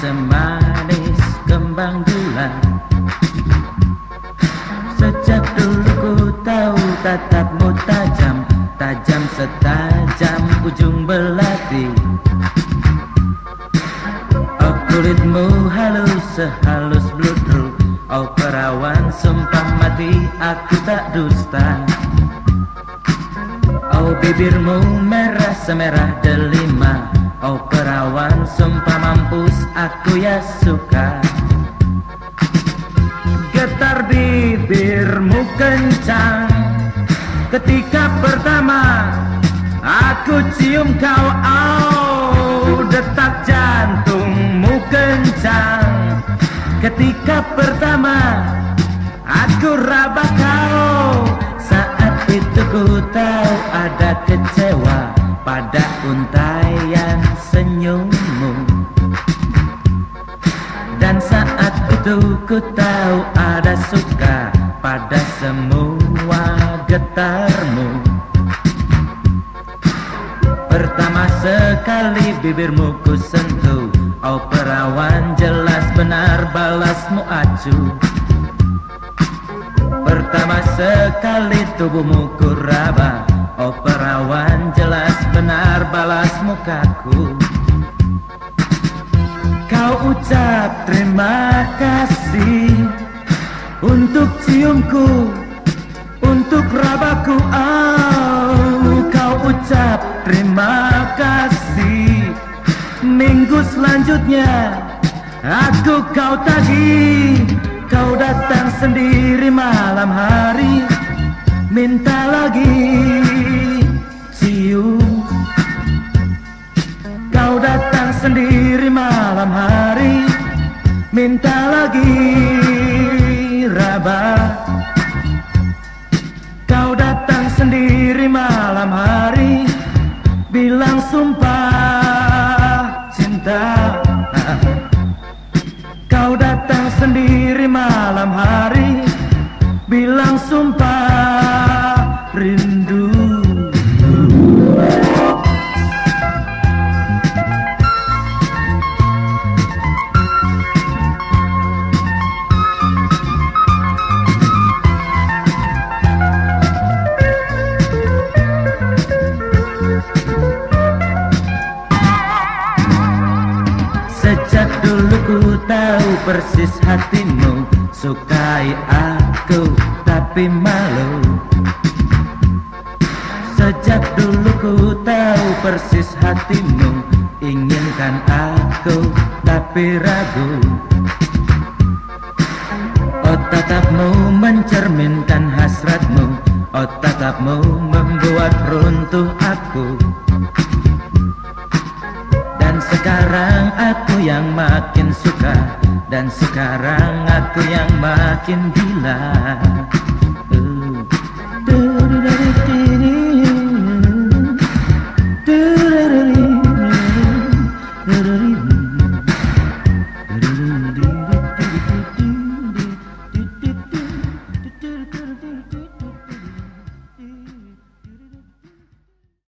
semanis kembang bulan. Sejak dulu ku tahu tatapmu tajam Tajam setajam ujung belati. Oh kulitmu halus sehalus bludru Oh perawan sumpah mati aku tak dusta. Oh bibirmu merah semerah delima. Oh perawan aku ya suka Getar bibirmu kencang. Ketika pertama aku cium kau Oh detak jantungmu kencang. Ketika pertama aku raba kau Saat itu ku tahu ada kecewa Dan saat itu ku tahu ada suka Pada semua getarmu. Pertama sekali bibirmu ku sentuh. Oh perawan jelas benar balasmu acuh Pertama sekali tubuhmu ku raba. Oh perawan jelas benar balasmu kaku ucap terima kasih Untuk ciumku Untuk rabaku Oh kau ucap terima kasih. Minggu selanjutnya Aku kau tagih Kau datang sendiri malam hari. Minta lagi Minta lagi raba. Kau datang sendiri malam hari. Bilang sumpah cinta. Kau datang sendiri malam hari. Bilang sumpah persis hatimu Sukai aku tapi malu. Sejak dulu ku tahu persis hatimu Inginkan aku tapi ragu. Oh tatapmu mencerminkan hasratmu Oh tatapmu membuat runtuh aku. Dan sekarang aku yang makin suka Dan sekarang aku yang makin gila